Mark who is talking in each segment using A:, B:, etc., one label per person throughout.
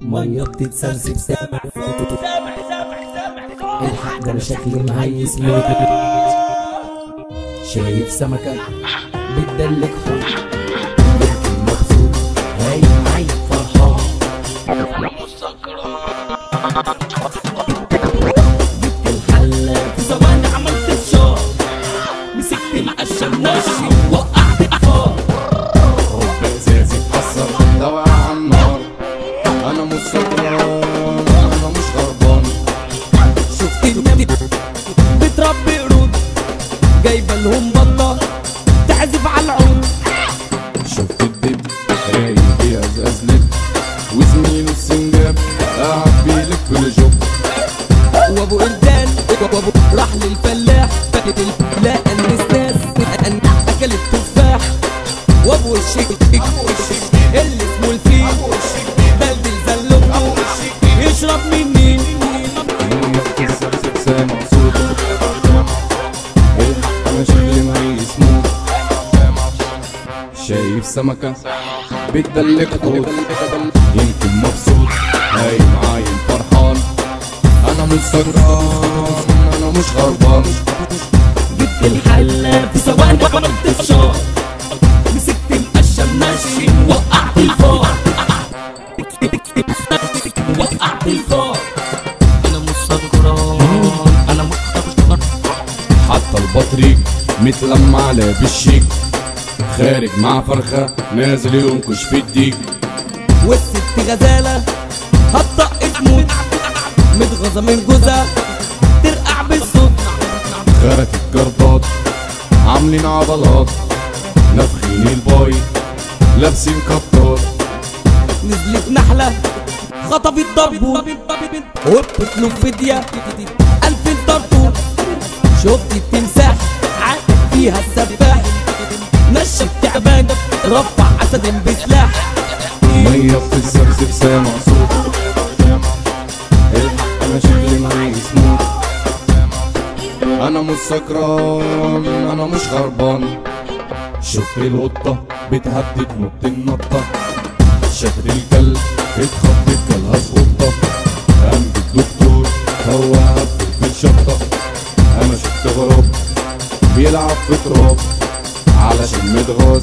A: مية بتتسرسب سامع صوت الحق ده أنا شكلي مهيس موت. شايف سمكة بتدلك حب
B: وزميله السنجاب قاعد بيلف الجب
A: وابو قردان وابو راح للفلاح فكت ال-
B: شايف سمكة بتدلك حوت. يمكن مبسوط هايم عايم فرحان. أنا مش سكران أنا مش غربان.
A: جبت الحلة في ثواني وعملت فشار مسكت القشة ماشي وقعت الفار وقعت الفار أنا مش سكران أنا مش
B: حتى البطريق متلمع لابس شيك خارج مع فرخة نازل ينكش في الديك.
A: والست غزالة هتطق تموت متغاظة من جوزها ترقع بالصوت.
B: خرت الجربات عاملين عضلات نافخين الباي لابسين كتات
A: نزلت نحلة خطبت ضبو وبتطلب فدية ألف طرطور شفت التمساح رفع أسد بسلاح.
B: مية بتتسرسب سامع صوته الحق أنا شكلي مهيس موت أنا مش سكران أنا مش غربان. شفت القطة بتهدد نط النطة. شافت الكلب اتخضت جالها سقطة قام الدكتور هوها في الشطة أنا شفت غراب بيلعب في تراب علشان متغاظ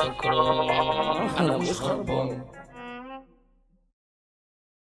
C: عايم عايم فرحان
D: أنا مش سكران
A: أنا مش خربان